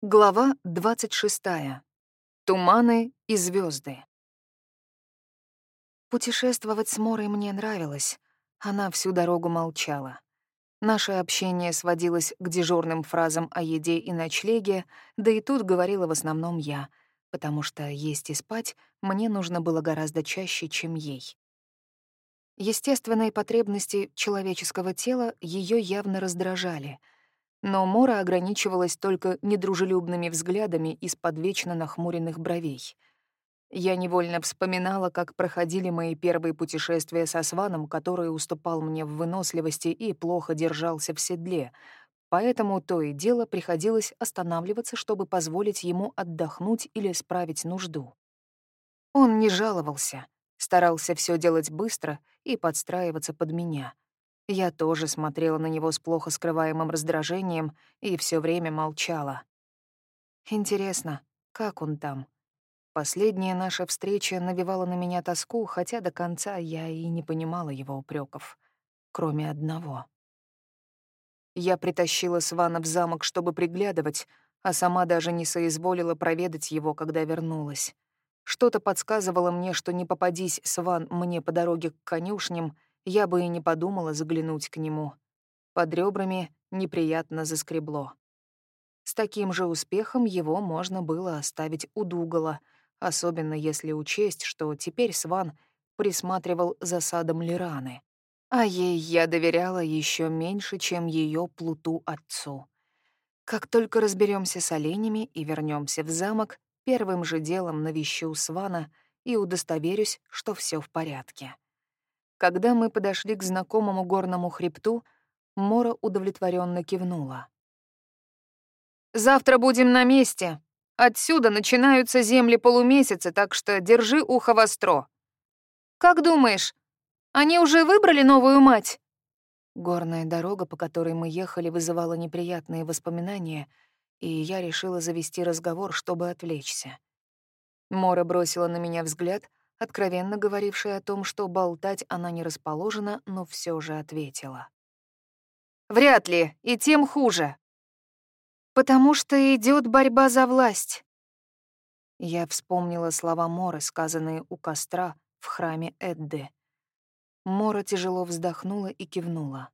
Глава 26. Туманы и звезды. Путешествовать с Морой мне нравилось. Она всю дорогу молчала. Наше общение сводилось к дежурным фразам о еде и ночлеге, да и тут говорила в основном я, потому что есть и спать мне нужно было гораздо чаще, чем ей. Естественные потребности человеческого тела ее явно раздражали — но Мора ограничивалась только недружелюбными взглядами из-под вечно нахмуренных бровей. Я невольно вспоминала, как проходили мои первые путешествия со Сваном, который уступал мне в выносливости и плохо держался в седле, поэтому то и дело приходилось останавливаться, чтобы позволить ему отдохнуть или справить нужду. Он не жаловался, старался все делать быстро и подстраиваться под меня — я тоже смотрела на него с плохо скрываемым раздражением и все время молчала. Интересно, как он там? Последняя наша встреча навевала на меня тоску, хотя до конца я и не понимала его упреков, кроме одного. Я притащила Свана в замок, чтобы приглядывать, а сама даже не соизволила проведать его, когда вернулась. Что-то подсказывало мне, что не попадись Сван мне по дороге к конюшням — я бы и не подумала заглянуть к нему. Под ребрами неприятно заскребло. С таким же успехом его можно было оставить у Дугала, особенно если учесть, что теперь Сван присматривал за садом Лираны. А ей я доверяла еще меньше, чем ее плуту отцу. Как только разберемся с оленями и вернемся в замок, первым же делом навещу Свана и удостоверюсь, что все в порядке. Когда мы подошли к знакомому горному хребту, Мора удовлетворенно кивнула. «Завтра будем на месте. Отсюда начинаются земли полумесяца, так что держи ухо востро. Как думаешь, они уже выбрали новую мать?» Горная дорога, по которой мы ехали, вызывала неприятные воспоминания, и я решила завести разговор, чтобы отвлечься. Мора бросила на меня взгляд, откровенно говорившая о том, что болтать она не расположена, но все же ответила. «Вряд ли, и тем хуже. Потому что идет борьба за власть». Я вспомнила слова Моры, сказанные у костра в храме Эдды. Мора тяжело вздохнула и кивнула.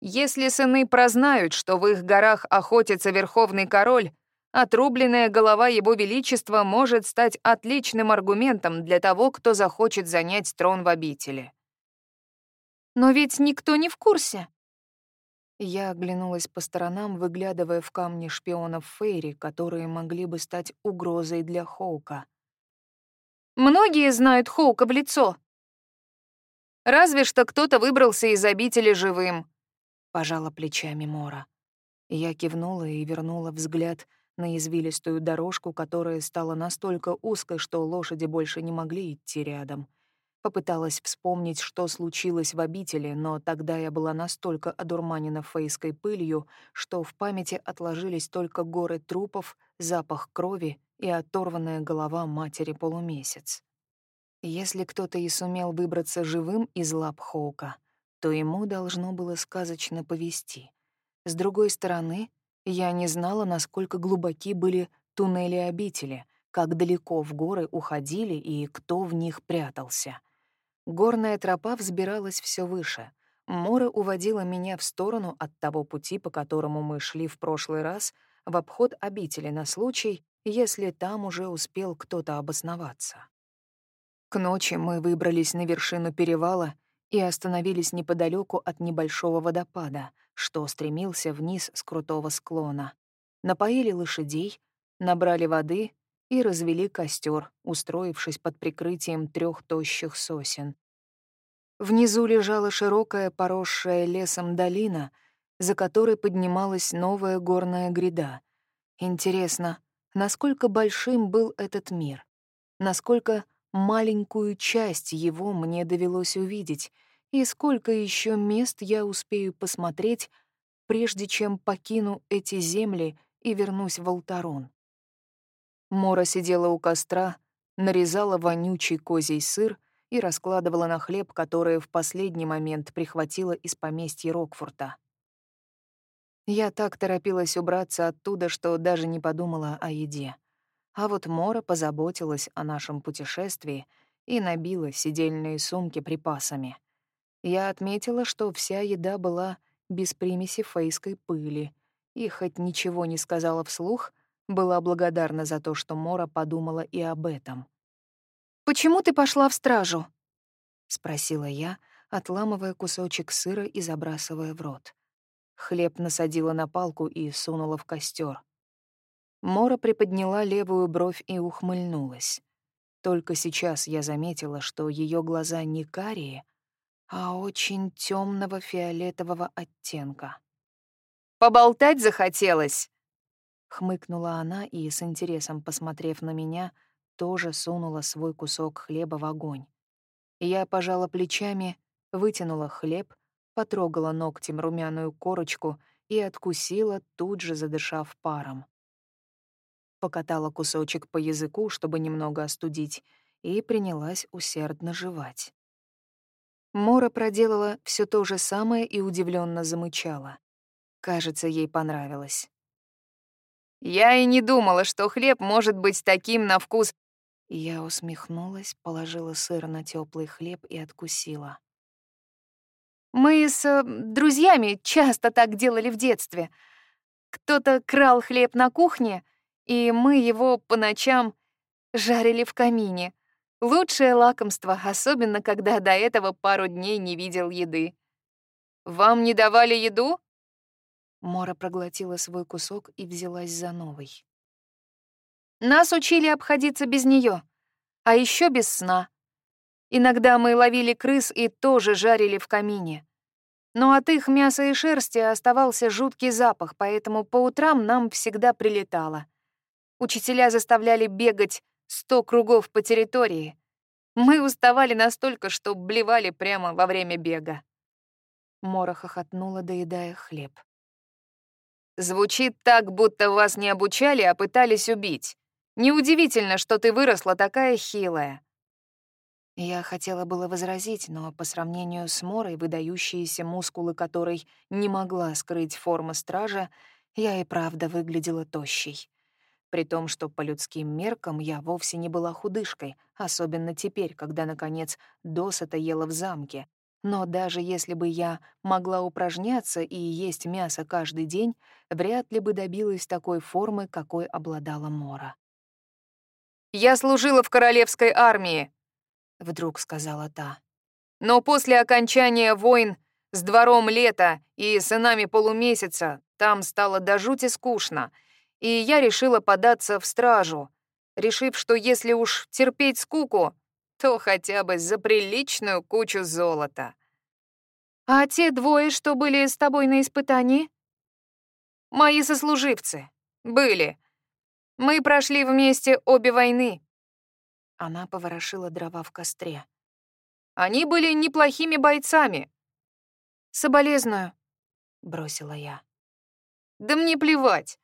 «Если сыны прознают, что в их горах охотится верховный король, Отрубленная голова Его Величества может стать отличным аргументом для того, кто захочет занять трон в обители. Но ведь никто не в курсе. Я оглянулась по сторонам, выглядывая в камни шпионов Фейри, которые могли бы стать угрозой для Хоука. Многие знают Хоука в лицо. Разве что кто-то выбрался из обители живым, пожала плечами Мора. Я кивнула и вернула взгляд на извилистую дорожку, которая стала настолько узкой, что лошади больше не могли идти рядом. Попыталась вспомнить, что случилось в обители, но тогда я была настолько одурманена фейской пылью, что в памяти отложились только горы трупов, запах крови и оторванная голова матери полумесяц. Если кто-то и сумел выбраться живым из лап Хоука, то ему должно было сказочно повести. С другой стороны, я не знала, насколько глубоки были туннели обители, как далеко в горы уходили и кто в них прятался. Горная тропа взбиралась все выше. Море уводило меня в сторону от того пути, по которому мы шли в прошлый раз, в обход обители на случай, если там уже успел кто-то обосноваться. К ночи мы выбрались на вершину перевала и остановились неподалеку от небольшого водопада, что стремился вниз с крутого склона. Напоили лошадей, набрали воды и развели костер, устроившись под прикрытием трех тощих сосен. Внизу лежала широкая, поросшая лесом долина, за которой поднималась новая горная гряда. Интересно, насколько большим был этот мир? Насколько маленькую часть его мне довелось увидеть, и сколько еще мест я успею посмотреть, прежде чем покину эти земли и вернусь в Алтарон. Мора сидела у костра, нарезала вонючий козий сыр и раскладывала на хлеб, который в последний момент прихватила из поместья Рокфорта. Я так торопилась убраться оттуда, что даже не подумала о еде. А вот Мора позаботилась о нашем путешествии и набила сидельные сумки припасами. Я отметила, что вся еда была без примеси фейской пыли, и хоть ничего не сказала вслух, была благодарна за то, что Мора подумала и об этом. «Почему ты пошла в стражу?» — спросила я, отламывая кусочек сыра и забрасывая в рот. Хлеб насадила на палку и сунула в костер. Мора приподняла левую бровь и ухмыльнулась. Только сейчас я заметила, что ее глаза не карие, а очень темного фиолетового оттенка. «Поболтать захотелось!» Хмыкнула она и, с интересом посмотрев на меня, тоже сунула свой кусок хлеба в огонь. Я пожала плечами, вытянула хлеб, потрогала ногтем румяную корочку и откусила, тут же задышав паром. Покатала кусочек по языку, чтобы немного остудить, и принялась усердно жевать. Мора проделала все то же самое и удивленно замычала. Кажется, ей понравилось. «Я и не думала, что хлеб может быть таким на вкус...» Я усмехнулась, положила сыр на теплый хлеб и откусила. Мы с э, друзьями часто так делали в детстве. Кто-то крал хлеб на кухне, и мы его по ночам жарили в камине. Лучшее лакомство, особенно когда до этого пару дней не видел еды. «Вам не давали еду?» Мора проглотила свой кусок и взялась за новый. «Нас учили обходиться без нее, а еще без сна. Иногда мы ловили крыс и тоже жарили в камине. Но от их мяса и шерсти оставался жуткий запах, поэтому по утрам нам всегда прилетало. Учителя заставляли бегать сто кругов по территории. Мы уставали настолько, что блевали прямо во время бега. Мора хохотнула, доедая хлеб. «Звучит так, будто вас не обучали, а пытались убить. Неудивительно, что ты выросла такая хилая. Я хотела было возразить, но по сравнению с Морой, выдающиеся мускулы которой не могла скрыть форма стража, я и правда выглядела тощей. При том, что по людским меркам я вовсе не была худышкой, особенно теперь, когда, наконец, досыта ела в замке. Но даже если бы я могла упражняться и есть мясо каждый день, вряд ли бы добилась такой формы, какой обладала Мора. «Я служила в королевской армии», — вдруг сказала та. «Но после окончания войн с двором лета и сынами полумесяца там стало до жути скучно, и я решила податься в стражу, решив, что если уж терпеть скуку, то хотя бы за приличную кучу золота». «А те двое, что были с тобой на испытании?» «Мои сослуживцы. Были. Мы прошли вместе обе войны». Она поворошила дрова в костре. «Они были неплохими бойцами». «Соболезную», — бросила я. «Да мне плевать», —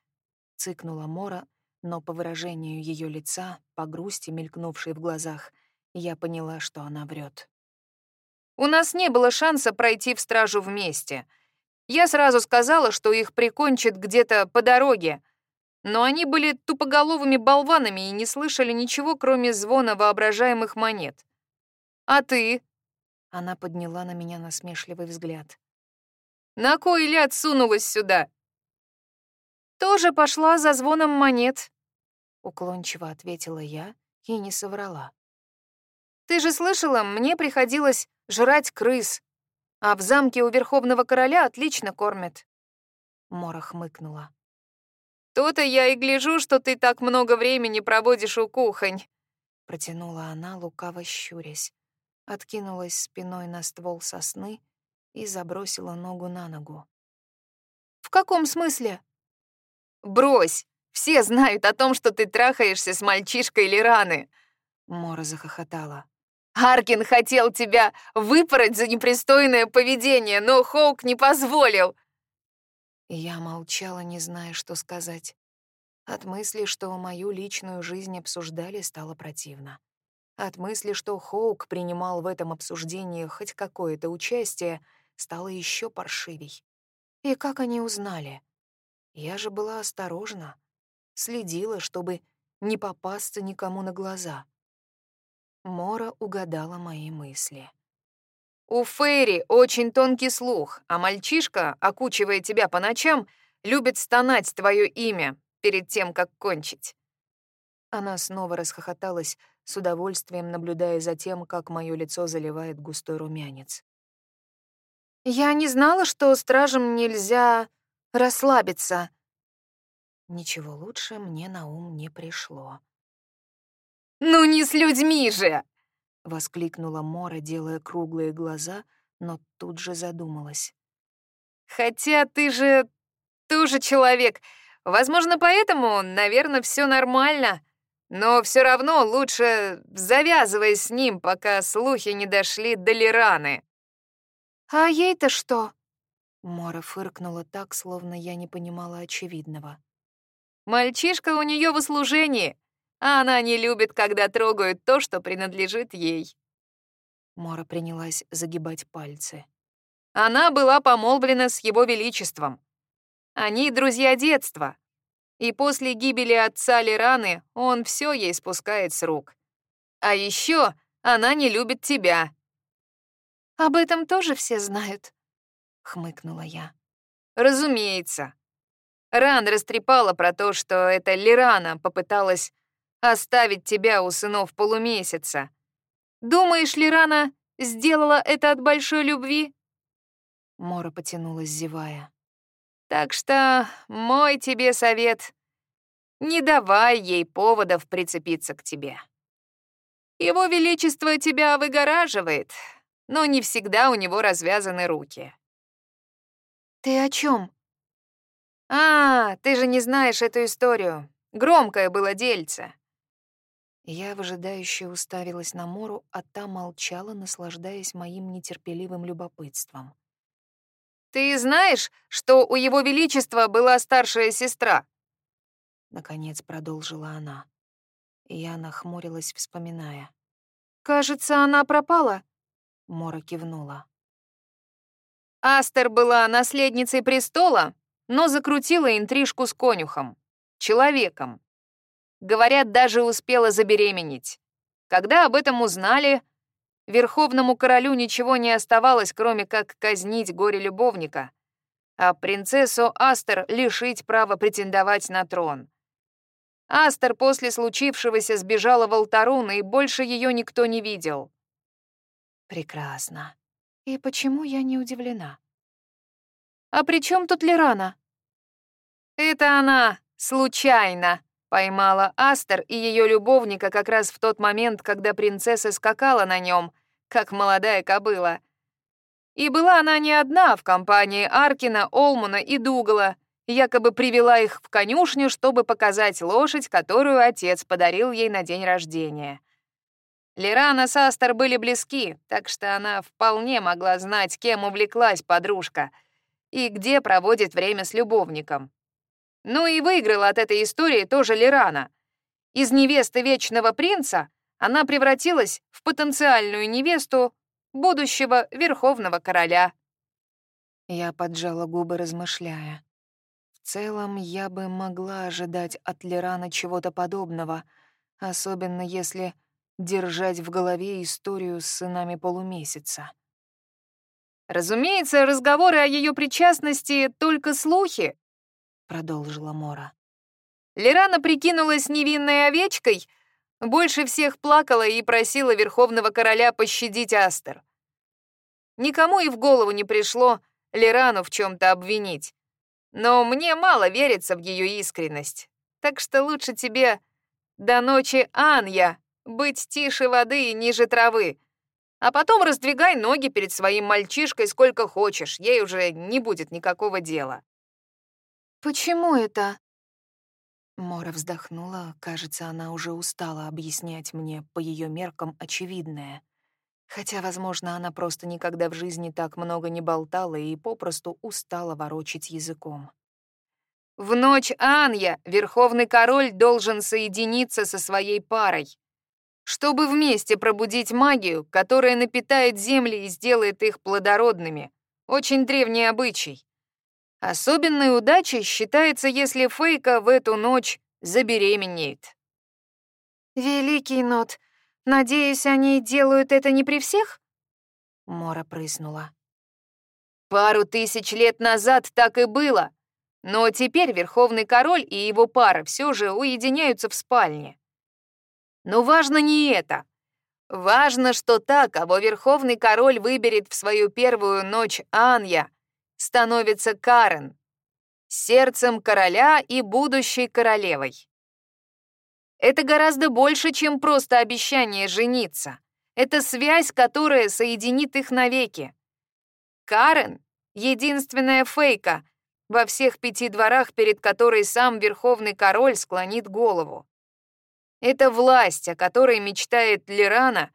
цыкнула Мора, но по выражению ее лица, по грусти, мелькнувшей в глазах, я поняла, что она врет. «У нас не было шанса пройти в стражу вместе. Я сразу сказала, что их прикончат где-то по дороге, но они были тупоголовыми болванами и не слышали ничего, кроме звона воображаемых монет. «А ты?» Она подняла на меня насмешливый взгляд. «На кой ляд сунулась сюда?» «Тоже пошла за звоном монет», — уклончиво ответила я и не соврала. «Ты же слышала, мне приходилось жрать крыс, а в замке у Верховного Короля отлично кормят». Мора хмыкнула. «То-то я и гляжу, что ты так много времени проводишь у кухонь», — протянула она, лукаво щурясь. Откинулась спиной на ствол сосны и забросила ногу на ногу. «В каком смысле?» «Брось! Все знают о том, что ты трахаешься с мальчишкой Лираны!» Мора захохотала. «Аркин хотел тебя выпороть за непристойное поведение, но Хоук не позволил. Я молчала, не зная, что сказать. От мысли, что мою личную жизнь обсуждали, стало противно. От мысли, что Хоук принимал в этом обсуждении хоть какое-то участие, стало еще паршивей. И как они узнали? Я же была осторожна, следила, чтобы не попасться никому на глаза. Мора угадала мои мысли. «У Фейри очень тонкий слух, а мальчишка, окучивая тебя по ночам, любит стонать твое имя перед тем, как кончить». Она снова расхохоталась, с удовольствием наблюдая за тем, как мое лицо заливает густой румянец. «Я не знала, что стражам нельзя расслабиться». Ничего лучше мне на ум не пришло. «Ну не с людьми же!» — воскликнула Мора, делая круглые глаза, но тут же задумалась. «Хотя ты же тоже человек. Возможно, поэтому, наверное, все нормально. Но все равно лучше завязывай с ним, пока слухи не дошли до Лираны». «А ей-то что?» Мора фыркнула так, словно я не понимала очевидного. «Мальчишка у нее в услужении, а она не любит, когда трогают то, что принадлежит ей». Мора принялась загибать пальцы. Она была помолвлена с его величеством. Они друзья детства, и после гибели отца Лираны он все ей спускает с рук. А еще она не любит тебя». «Об этом тоже все знают», — хмыкнула я. «Разумеется». Ран растрепала про то, что эта Лирана попыталась оставить тебя у сынов полумесяца. Думаешь, Лирана сделала это от большой любви?» Мора потянулась, зевая. Так что мой тебе совет — не давай ей поводов прицепиться к тебе. Его Величество тебя выгораживает, но не всегда у него развязаны руки. Ты о чем? А, ты же не знаешь эту историю. Громкое было дельце. Я выжидающе уставилась на Мору, а та молчала, наслаждаясь моим нетерпеливым любопытством. Ты знаешь, что у его величества была старшая сестра?» Наконец продолжила она. Я нахмурилась, вспоминая. «Кажется, она пропала?» Мора кивнула. Астер была наследницей престола, но закрутила интрижку с конюхом, человеком. Говорят, даже успела забеременеть. Когда об этом узнали, Верховному королю ничего не оставалось, кроме как казнить горе-любовника, а принцессу Астер лишить права претендовать на трон. Астер после случившегося сбежала в Алтарун, и больше ее никто не видел. Прекрасно. И почему я не удивлена? А при чем тут Лерана? Это она, случайно, поймала Астер и ее любовника как раз в тот момент, когда принцесса скакала на нем, как молодая кобыла. И была она не одна в компании Аркина, Олмуна и Дугала, якобы привела их в конюшню, чтобы показать лошадь, которую отец подарил ей на день рождения. Лирана с Астер были близки, так что она вполне могла знать, кем увлеклась подружка и где проводит время с любовником. Ну и выиграла от этой истории тоже Лирана. Из невесты Вечного Принца она превратилась в потенциальную невесту будущего Верховного Короля. Я поджала губы, размышляя. В целом, я бы могла ожидать от Лерана чего-то подобного, особенно если держать в голове историю с сынами полумесяца. «Разумеется, разговоры о ее причастности — только слухи», — продолжила Мора. Лерана прикинулась невинной овечкой — больше всех плакала и просила Верховного Короля пощадить Астер. Никому и в голову не пришло Лирану в чем-то обвинить. Но мне мало верится в ее искренность. Так что лучше тебе до ночи, Анья, быть тише воды и ниже травы. А потом раздвигай ноги перед своим мальчишкой сколько хочешь, ей уже не будет никакого дела. «Почему это?» Мора вздохнула, кажется, она уже устала объяснять мне по ее меркам очевидное. Хотя, возможно, она просто никогда в жизни так много не болтала и попросту устала ворочить языком. В ночь Анья Верховный Король должен соединиться со своей парой, чтобы вместе пробудить магию, которая напитает земли и сделает их плодородными. Очень древний обычай. Особенной удачей считается, если Фейка в эту ночь забеременеет. «Великий Нот, надеюсь, они делают это не при всех?» Мора прыснула. «Пару тысяч лет назад так и было, но теперь Верховный Король и его пара все же уединяются в спальне. Но важно не это. Важно, что та, кого Верховный Король выберет в свою первую ночь Анья, становится Карен, сердцем короля и будущей королевой. Это гораздо больше, чем просто обещание жениться. Это связь, которая соединит их навеки. Карен — единственная фейка во всех пяти дворах, перед которой сам Верховный Король склонит голову. Это власть, о которой мечтает Лирана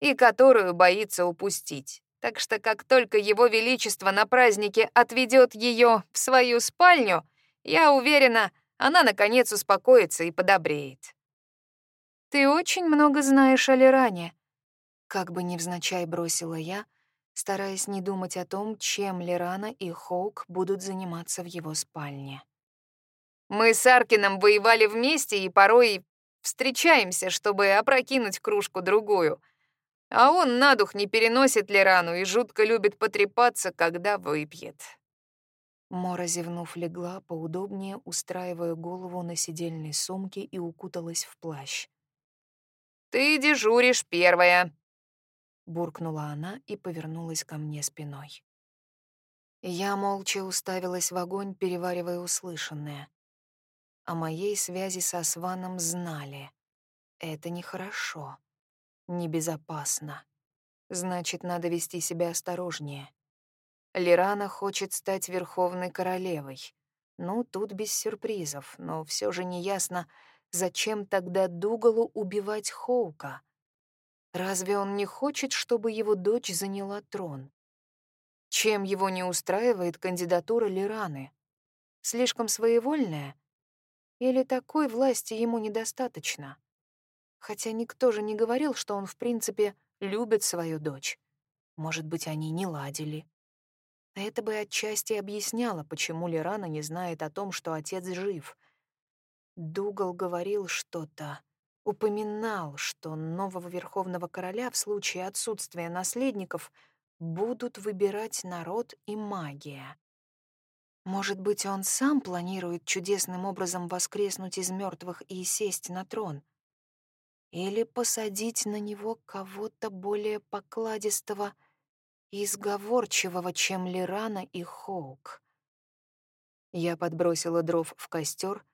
и которую боится упустить. Так что как только Его Величество на празднике отведет ее в свою спальню, я уверена, она наконец успокоится и подобреет. «Ты очень много знаешь о Лиране», — как бы невзначай бросила я, стараясь не думать о том, чем Лирана и Хоук будут заниматься в его спальне. «Мы с Аркином воевали вместе и порой встречаемся, чтобы опрокинуть кружку-другую», а он на дух не переносит Лерану и жутко любит потрепаться, когда выпьет. Мора, зевнув, легла поудобнее, устраивая голову на сидельной сумке и укуталась в плащ. «Ты дежуришь первая», — буркнула она и повернулась ко мне спиной. Я молча уставилась в огонь, переваривая услышанное. О моей связи со Сваном знали. Это нехорошо небезопасно. Значит, надо вести себя осторожнее. Лирана хочет стать верховной королевой. Ну, тут без сюрпризов, но все же неясно, зачем тогда Дугалу убивать Хоука. Разве он не хочет, чтобы его дочь заняла трон? Чем его не устраивает кандидатура Лираны? Слишком своевольная? Или такой власти ему недостаточно? Хотя никто же не говорил, что он, в принципе, любит свою дочь. Может быть, они не ладили. Это бы отчасти объясняло, почему Лерана не знает о том, что отец жив. Дугал говорил что-то, упоминал, что нового верховного короля в случае отсутствия наследников будут выбирать народ и магия. Может быть, он сам планирует чудесным образом воскреснуть из мертвых и сесть на трон — или посадить на него кого-то более покладистого и сговорчивого, чем Лирана и Хоук. Я подбросила дров в костер,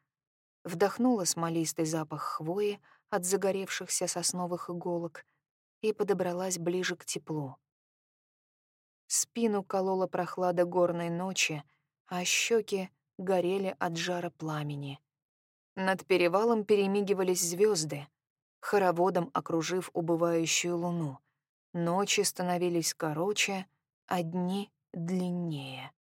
вдохнула смолистый запах хвои от загоревшихся сосновых иголок и подобралась ближе к теплу. Спину колола прохлада горной ночи, а щеки горели от жара пламени. Над перевалом перемигивались звезды, хороводом окружив убывающую луну. Ночи становились короче, а дни — длиннее.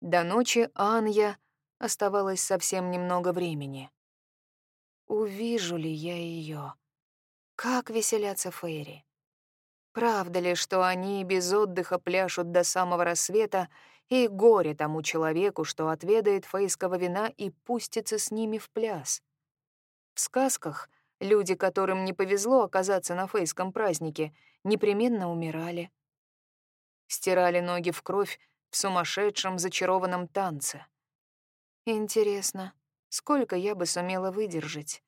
До ночи Анья оставалось совсем немного времени. Увижу ли я ее? Как веселятся Фейри? Правда ли, что они без отдыха пляшут до самого рассвета, и горе тому человеку, что отведает фейского вина и пустится с ними в пляс? В сказках — Люди, которым не повезло оказаться на фейском празднике, непременно умирали. Стирали ноги в кровь в сумасшедшем зачарованном танце. Интересно, сколько я бы сумела выдержать?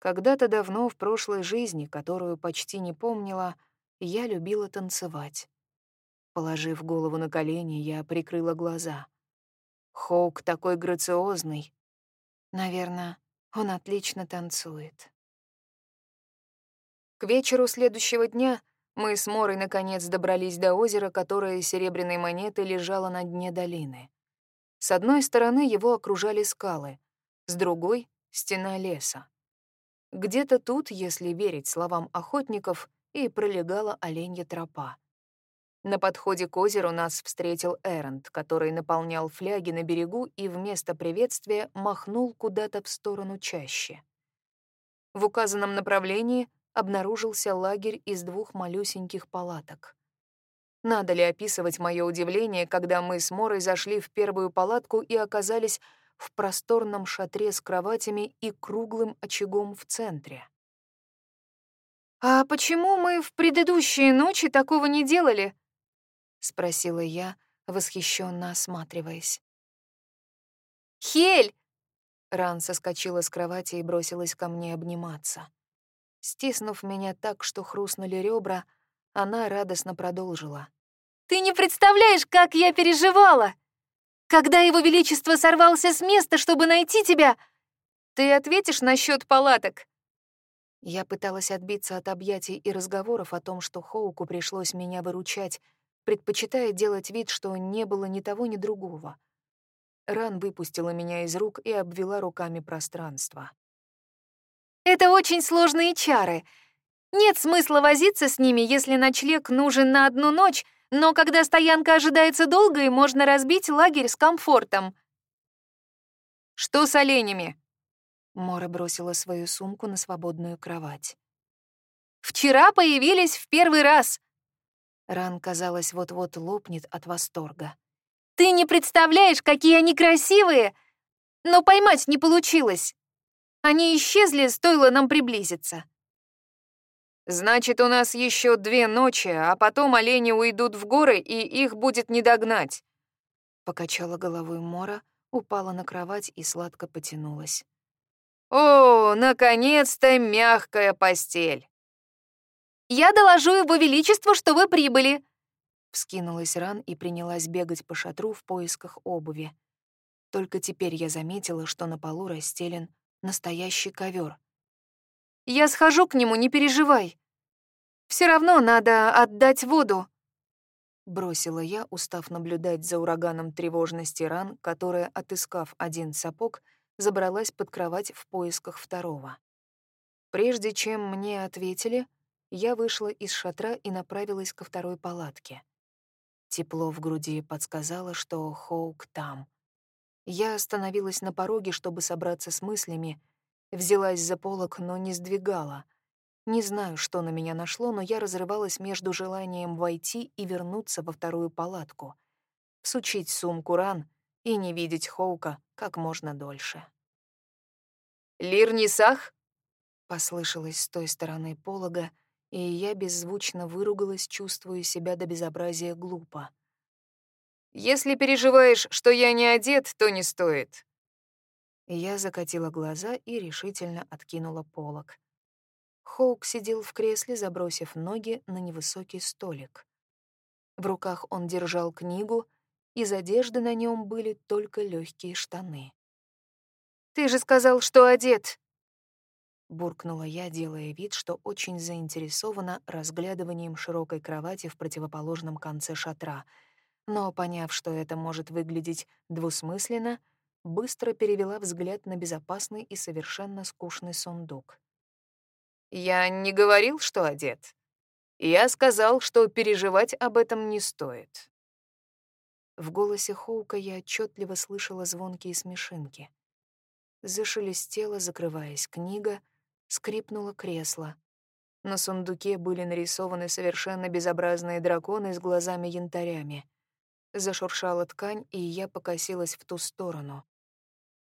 Когда-то давно в прошлой жизни, которую почти не помнила, я любила танцевать. Положив голову на колени, я прикрыла глаза. Хоук такой грациозный. Наверное, он отлично танцует. К вечеру следующего дня мы с Морой наконец добрались до озера, которое серебряной монетой лежало на дне долины. С одной стороны его окружали скалы, с другой — стена леса. Где-то тут, если верить словам охотников, и пролегала оленья тропа. На подходе к озеру нас встретил Эрент, который наполнял фляги на берегу и вместо приветствия махнул куда-то в сторону чаще. В указанном направлении обнаружился лагерь из двух малюсеньких палаток. Надо ли описывать мое удивление, когда мы с Морой зашли в первую палатку и оказались в просторном шатре с кроватями и круглым очагом в центре? «А почему мы в предыдущие ночи такого не делали?» — спросила я, восхищенно осматриваясь. «Хель!» Ран соскочила с кровати и бросилась ко мне обниматься. Стиснув меня так, что хрустнули ребра, она радостно продолжила. «Ты не представляешь, как я переживала! Когда его величество сорвался с места, чтобы найти тебя, ты ответишь насчет палаток?» Я пыталась отбиться от объятий и разговоров о том, что Хоуку пришлось меня выручать, предпочитая делать вид, что не было ни того, ни другого. Ран выпустила меня из рук и обвела руками пространство. «Это очень сложные чары. Нет смысла возиться с ними, если ночлег нужен на одну ночь, но когда стоянка ожидается долго, и можно разбить лагерь с комфортом». «Что с оленями?» Мора бросила свою сумку на свободную кровать. «Вчера появились в первый раз!» Ран, казалось, вот-вот лопнет от восторга. «Ты не представляешь, какие они красивые! Но поймать не получилось. Они исчезли, стоило нам приблизиться». «Значит, у нас еще две ночи, а потом олени уйдут в горы, и их будет не догнать», — покачала головой Мора, упала на кровать и сладко потянулась. О, наконец-то мягкая постель. Я доложу его величеству, что вы прибыли. Вскинулась Ран и принялась бегать по шатру в поисках обуви. Только теперь я заметила, что на полу расстелен настоящий ковер. Я схожу к нему, не переживай. Все равно надо отдать воду. Бросила я, устав наблюдать за ураганом тревожности ран, которая, отыскав один сапог, забралась под кровать в поисках второго. Прежде чем мне ответили, я вышла из шатра и направилась ко второй палатке. Тепло в груди подсказало, что Хоук там. Я остановилась на пороге, чтобы собраться с мыслями, взялась за полок, но не сдвигала. Не знаю, что на меня нашло, но я разрывалась между желанием войти и вернуться во вторую палатку, всучить сумку ран и не видеть Хоука как можно дольше. «Лирнисах?» — послышалось с той стороны полога, и я беззвучно выругалась, чувствуя себя до безобразия глупо. «Если переживаешь, что я не одет, то не стоит». Я закатила глаза и решительно откинула полог. Хоук сидел в кресле, забросив ноги на невысокий столик. В руках он держал книгу, из одежды на нем были только легкие штаны. «Ты же сказал, что одет!» Буркнула я, делая вид, что очень заинтересована разглядыванием широкой кровати в противоположном конце шатра, но, поняв, что это может выглядеть двусмысленно, быстро перевела взгляд на безопасный и совершенно скучный сундук. «Я не говорил, что одет. Я сказал, что переживать об этом не стоит». В голосе Хоука я отчетливо слышала звонкие смешинки. Зашелестела, закрываясь книга, скрипнуло кресло. На сундуке были нарисованы совершенно безобразные драконы с глазами-янтарями. Зашуршала ткань, и я покосилась в ту сторону.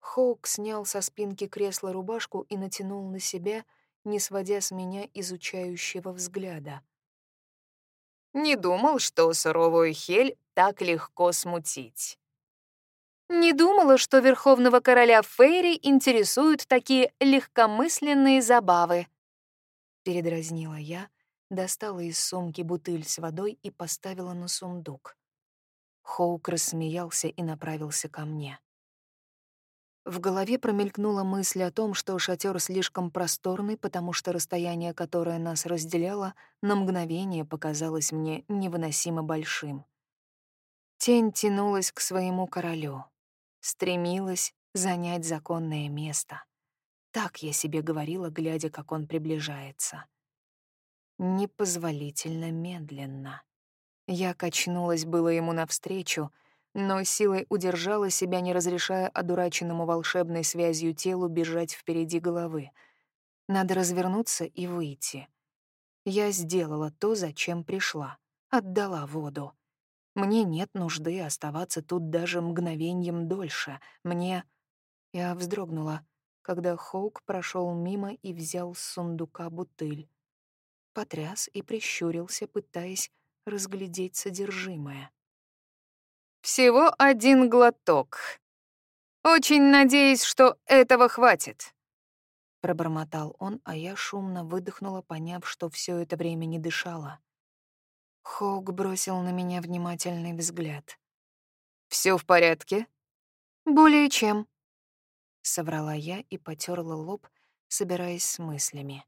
Хоук снял со спинки кресла рубашку и натянул на себя, не сводя с меня изучающего взгляда. «Не думал, что суровую Хель так легко смутить. Не думала, что верховного короля Фейри интересуют такие легкомысленные забавы. Передразнила я, достала из сумки бутыль с водой и поставила на сундук. Хоук рассмеялся и направился ко мне. В голове промелькнула мысль о том, что шатер слишком просторный, потому что расстояние, которое нас разделяло, на мгновение показалось мне невыносимо большим. Тень тянулась к своему королю, стремилась занять законное место. Так я себе говорила, глядя, как он приближается. Непозволительно медленно. Я качнулась было ему навстречу, но силой удержала себя, не разрешая одураченному волшебной связью телу бежать впереди головы. Надо развернуться и выйти. Я сделала то, зачем пришла. отдала воду. Мне нет нужды оставаться тут даже мгновением дольше. Мне... Я вздрогнула, когда Хоук прошел мимо и взял с сундука бутыль. Потряс и прищурился, пытаясь разглядеть содержимое. «Всего один глоток. Очень надеюсь, что этого хватит», — пробормотал он, а я шумно выдохнула, поняв, что все это время не дышала. Хоук бросил на меня внимательный взгляд. Все в порядке?» «Более чем», — соврала я и потерла лоб, собираясь с мыслями.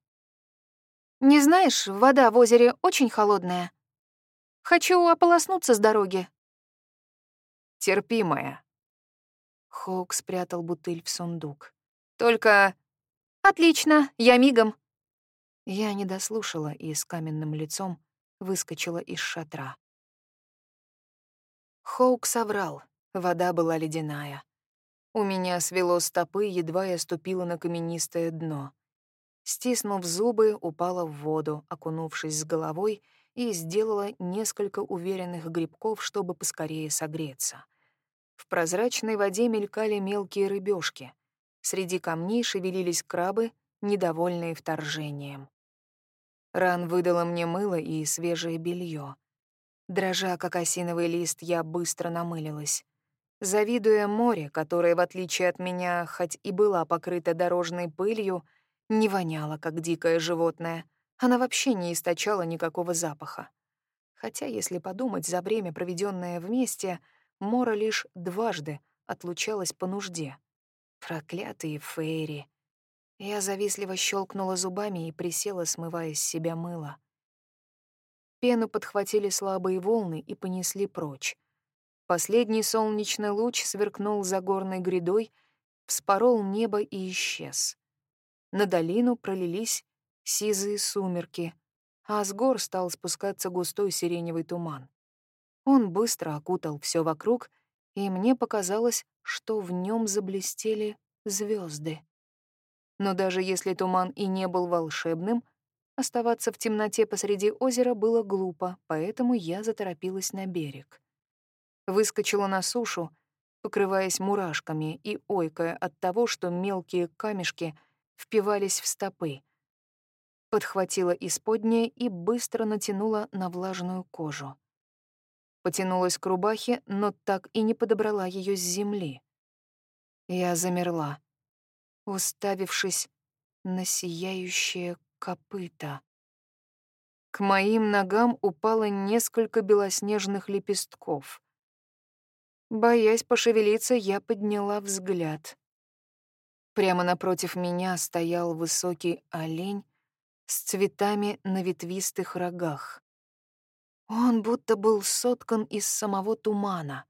«Не знаешь, вода в озере очень холодная. Хочу ополоснуться с дороги». «Терпимая». Хоук спрятал бутыль в сундук. «Только...» «Отлично, я мигом». Я не дослушала и с каменным лицом выскочила из шатра. Хоук соврал, вода была ледяная. У меня свело стопы, едва я ступила на каменистое дно. Стиснув зубы, упала в воду, окунувшись с головой, и сделала несколько уверенных грибков, чтобы поскорее согреться. В прозрачной воде мелькали мелкие рыбешки. Среди камней шевелились крабы, недовольные вторжением. Ран выдала мне мыло и свежее белье. Дрожа, как осиновый лист, я быстро намылилась. Завидуя море, которое, в отличие от меня, хоть и была покрыта дорожной пылью, не воняло, как дикое животное. Она вообще не источала никакого запаха. Хотя, если подумать, за время, проведенное вместе, Мора лишь дважды отлучалась по нужде. Проклятые фейри. Я завистливо щелкнула зубами и присела, смывая с себя мыло. Пену подхватили слабые волны и понесли прочь. Последний солнечный луч сверкнул за горной грядой, вспорол небо и исчез. На долину пролились сизые сумерки, а с гор стал спускаться густой сиреневый туман. Он быстро окутал все вокруг, и мне показалось, что в нем заблестели звезды. Но даже если туман и не был волшебным, оставаться в темноте посреди озера было глупо, поэтому я заторопилась на берег. Выскочила на сушу, покрываясь мурашками и ойкая от того, что мелкие камешки впивались в стопы. Подхватила исподнее и быстро натянула на влажную кожу. Потянулась к рубахе, но так и не подобрала ее с земли. Я замерла уставившись на сияющее копыта. К моим ногам упало несколько белоснежных лепестков. Боясь пошевелиться, я подняла взгляд. Прямо напротив меня стоял высокий олень с цветами на ветвистых рогах. Он будто был соткан из самого тумана.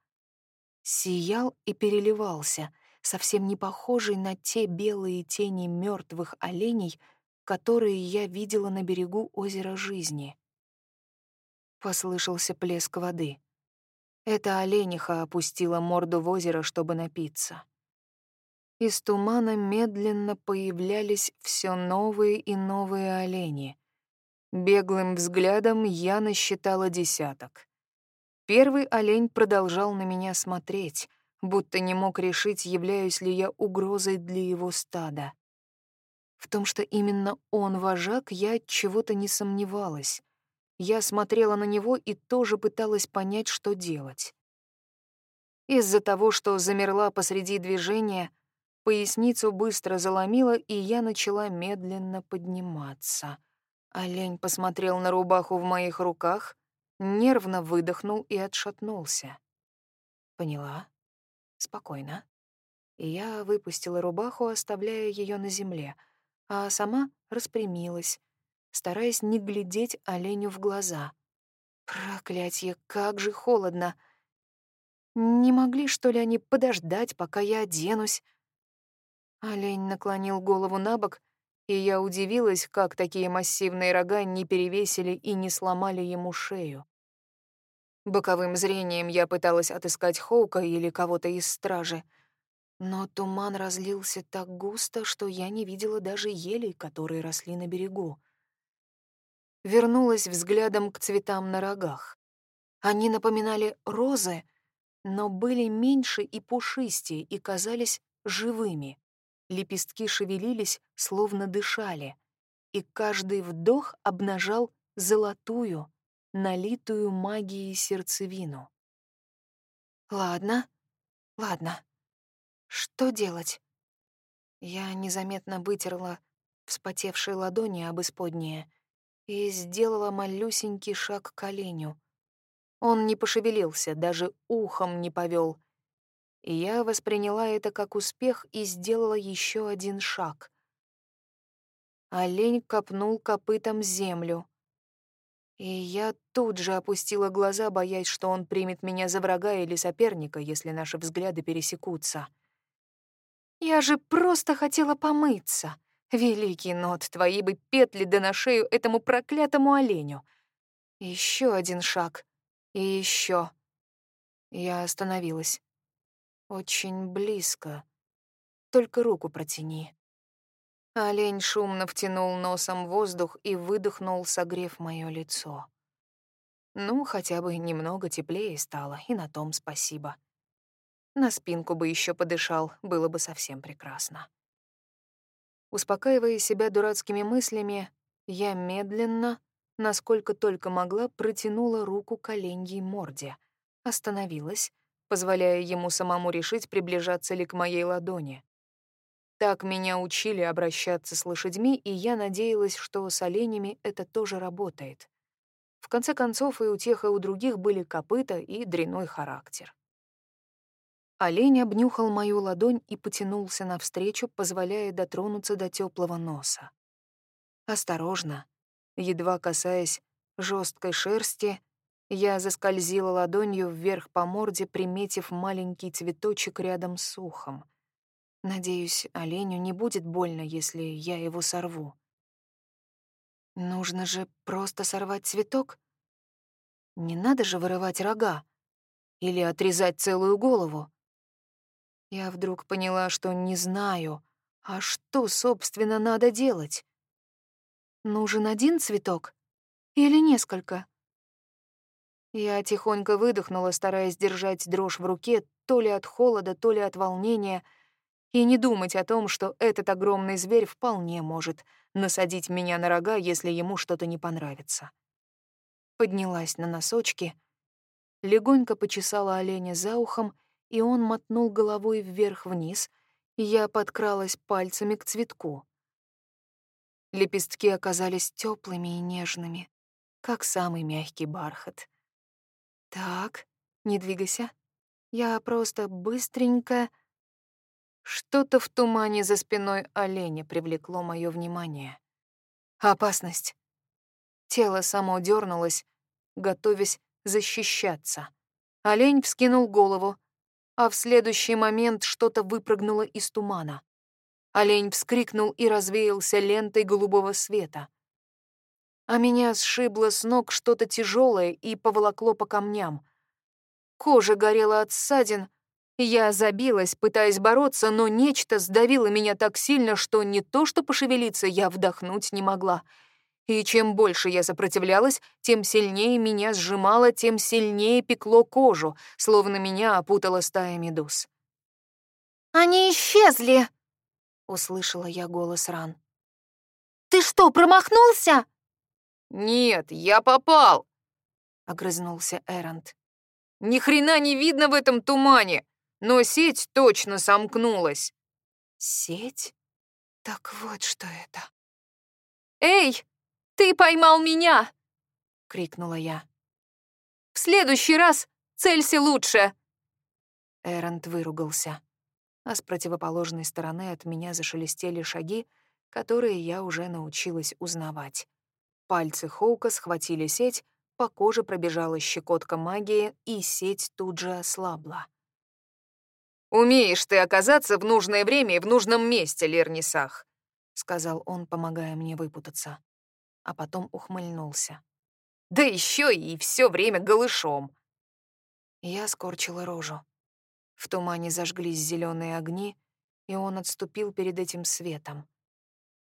Сиял и переливался, совсем не похожий на те белые тени мертвых оленей, которые я видела на берегу озера жизни. Послышался плеск воды. Эта олениха опустила морду в озеро, чтобы напиться. Из тумана медленно появлялись все новые и новые олени. Беглым взглядом я насчитала десяток. Первый олень продолжал на меня смотреть, будто не мог решить, являюсь ли я угрозой для его стада. В том, что именно он вожак, я чего-то не сомневалась. Я смотрела на него и тоже пыталась понять, что делать. Из-за того, что замерла посреди движения, поясницу быстро заломила, и я начала медленно подниматься. Олень посмотрел на рубаху в моих руках, нервно выдохнул и отшатнулся. Поняла, Спокойно. И я выпустила рубаху, оставляя ее на земле, а сама распрямилась, стараясь не глядеть оленю в глаза. Проклятье, как же холодно! Не могли, что ли, они подождать, пока я оденусь? Олень наклонил голову на бок, и я удивилась, как такие массивные рога не перевесили и не сломали ему шею. Боковым зрением я пыталась отыскать Хоука или кого-то из стражи, но туман разлился так густо, что я не видела даже елей, которые росли на берегу. Вернулась взглядом к цветам на рогах. Они напоминали розы, но были меньше и пушистее и казались живыми. Лепестки шевелились, словно дышали, и каждый вдох обнажал золотую, налитую магией сердцевину. «Ладно, ладно. Что делать?» Я незаметно вытерла вспотевшие ладони об исподнее и сделала малюсенький шаг к оленю. Он не пошевелился, даже ухом не повел. И я восприняла это как успех и сделала еще один шаг. Олень копнул копытом землю. И я тут же опустила глаза, боясь, что он примет меня за врага или соперника, если наши взгляды пересекутся. Я же просто хотела помыться. Великий нот, твои бы петли да на шею этому проклятому оленю. Еще один шаг. И еще. Я остановилась. Очень близко. Только руку протяни. Олень шумно втянул носом воздух и выдохнул, согрев мое лицо. Ну, хотя бы немного теплее стало, и на том спасибо. На спинку бы еще подышал, было бы совсем прекрасно. Успокаивая себя дурацкими мыслями, я медленно, насколько только могла, протянула руку к оленьей морде, остановилась, позволяя ему самому решить, приближаться ли к моей ладони. Так меня учили обращаться с лошадьми, и я надеялась, что с оленями это тоже работает. В конце концов, и у тех, и у других были копыта и дряной характер. Олень обнюхал мою ладонь и потянулся навстречу, позволяя дотронуться до теплого носа. Осторожно, едва касаясь жесткой шерсти, я заскользила ладонью вверх по морде, приметив маленький цветочек рядом с ухом. Надеюсь, оленю не будет больно, если я его сорву. Нужно же просто сорвать цветок. Не надо же вырывать рога или отрезать целую голову. Я вдруг поняла, что не знаю, а что, собственно, надо делать? Нужен один цветок или несколько? Я тихонько выдохнула, стараясь держать дрожь в руке то ли от холода, то ли от волнения, и не думать о том, что этот огромный зверь вполне может насадить меня на рога, если ему что-то не понравится. Поднялась на носочки, легонько почесала оленя за ухом и он мотнул головой вверх-вниз, и я подкралась пальцами к цветку. Лепестки оказались теплыми и нежными, как самый мягкий бархат. «Так, не двигайся. Я просто быстренько...» Что-то в тумане за спиной оленя привлекло мое внимание. Опасность. Тело само дернулось, готовясь защищаться. Олень вскинул голову, а в следующий момент что-то выпрыгнуло из тумана. Олень вскрикнул и развеялся лентой голубого света. А меня сшибло с ног что-то тяжелое и поволокло по камням. Кожа горела от ссадин, я забилась, пытаясь бороться, но нечто сдавило меня так сильно, что не то что пошевелиться, я вдохнуть не могла — и чем больше я сопротивлялась, тем сильнее меня сжимало, тем сильнее пекло кожу, словно меня опутала стая медуз. «Они исчезли!» — услышала я голос Ран. «Ты что, промахнулся?» «Нет, я попал!» — огрызнулся Эрант. «Ни хрена не видно в этом тумане, но сеть точно сомкнулась». «Сеть? Так вот что это». «Эй, «Ты поймал меня!» — крикнула я. «В следующий раз целься лучше!» Эрант выругался, а с противоположной стороны от меня зашелестели шаги, которые я уже научилась узнавать. Пальцы Хоука схватили сеть, по коже пробежала щекотка магии, и сеть тут же ослабла. «Умеешь ты оказаться в нужное время и в нужном месте, Лернисах», — сказал он, помогая мне выпутаться а потом ухмыльнулся. «Да еще и все время голышом!» Я скорчила рожу. В тумане зажглись зеленые огни, и он отступил перед этим светом.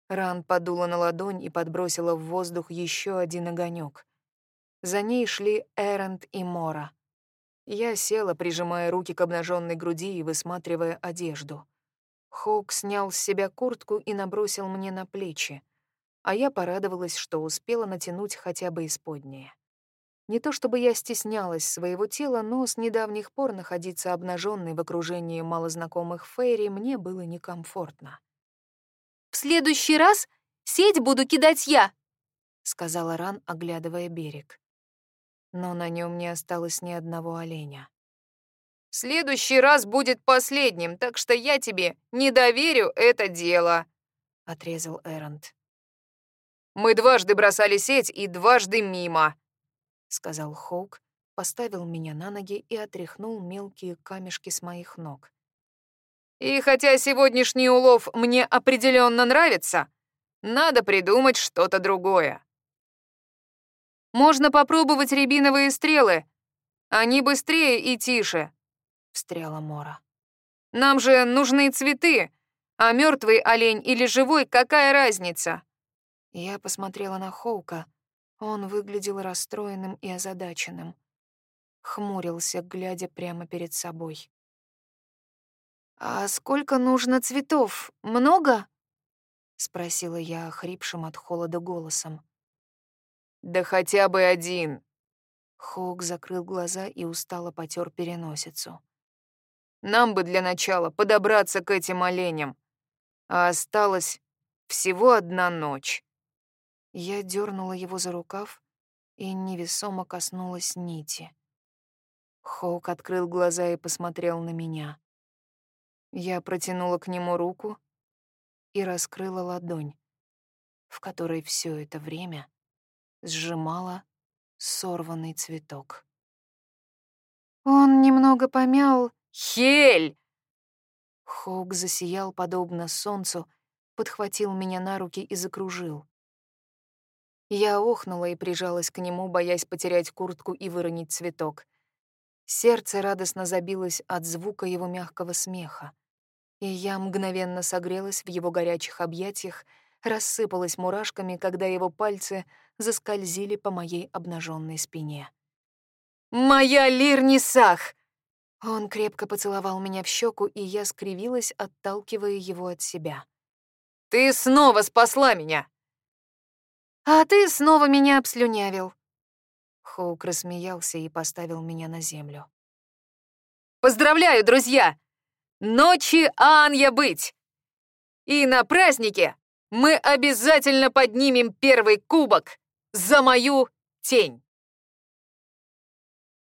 Ран подула на ладонь и подбросила в воздух еще один огонек. За ней шли Эрент и Мора. Я села, прижимая руки к обнаженной груди и высматривая одежду. Хоук снял с себя куртку и набросил мне на плечи, а я порадовалась, что успела натянуть хотя бы исподнее. Не то чтобы я стеснялась своего тела, но с недавних пор находиться обнаженной в окружении малознакомых фейри мне было некомфортно. «В следующий раз сеть буду кидать я», — сказала Ран, оглядывая берег. Но на нем не осталось ни одного оленя. «Следующий раз будет последним, так что я тебе не доверю это дело», — отрезал Эрент. «Мы дважды бросали сеть и дважды мимо», — сказал Хоук, поставил меня на ноги и отряхнул мелкие камешки с моих ног. «И хотя сегодняшний улов мне определенно нравится, надо придумать что-то другое». «Можно попробовать рябиновые стрелы. Они быстрее и тише», — встряла Мора. «Нам же нужны цветы, а мертвый олень или живой, какая разница?» Я посмотрела на Хоука, он выглядел расстроенным и озадаченным. Хмурился, глядя прямо перед собой. «А сколько нужно цветов? Много?» — спросила я хрипшим от холода голосом. «Да хотя бы один!» Хоук закрыл глаза и устало потер переносицу. «Нам бы для начала подобраться к этим оленям, а осталась всего одна ночь». Я дернула его за рукав и невесомо коснулась нити. Хоук открыл глаза и посмотрел на меня. Я протянула к нему руку и раскрыла ладонь, в которой все это время сжимала сорванный цветок. Он немного помял. «Хель!» Хоук засиял, подобно солнцу, подхватил меня на руки и закружил. Я охнула и прижалась к нему, боясь потерять куртку и выронить цветок. Сердце радостно забилось от звука его мягкого смеха. И я мгновенно согрелась в его горячих объятиях, рассыпалась мурашками, когда его пальцы заскользили по моей обнаженной спине. «Моя Лирнисах!» Он крепко поцеловал меня в щеку, и я скривилась, отталкивая его от себя. «Ты снова спасла меня!» «А ты снова меня обслюнявил». Хоук рассмеялся и поставил меня на землю. «Поздравляю, друзья! Ночи Анья быть! И на празднике мы обязательно поднимем первый кубок за мою тень!»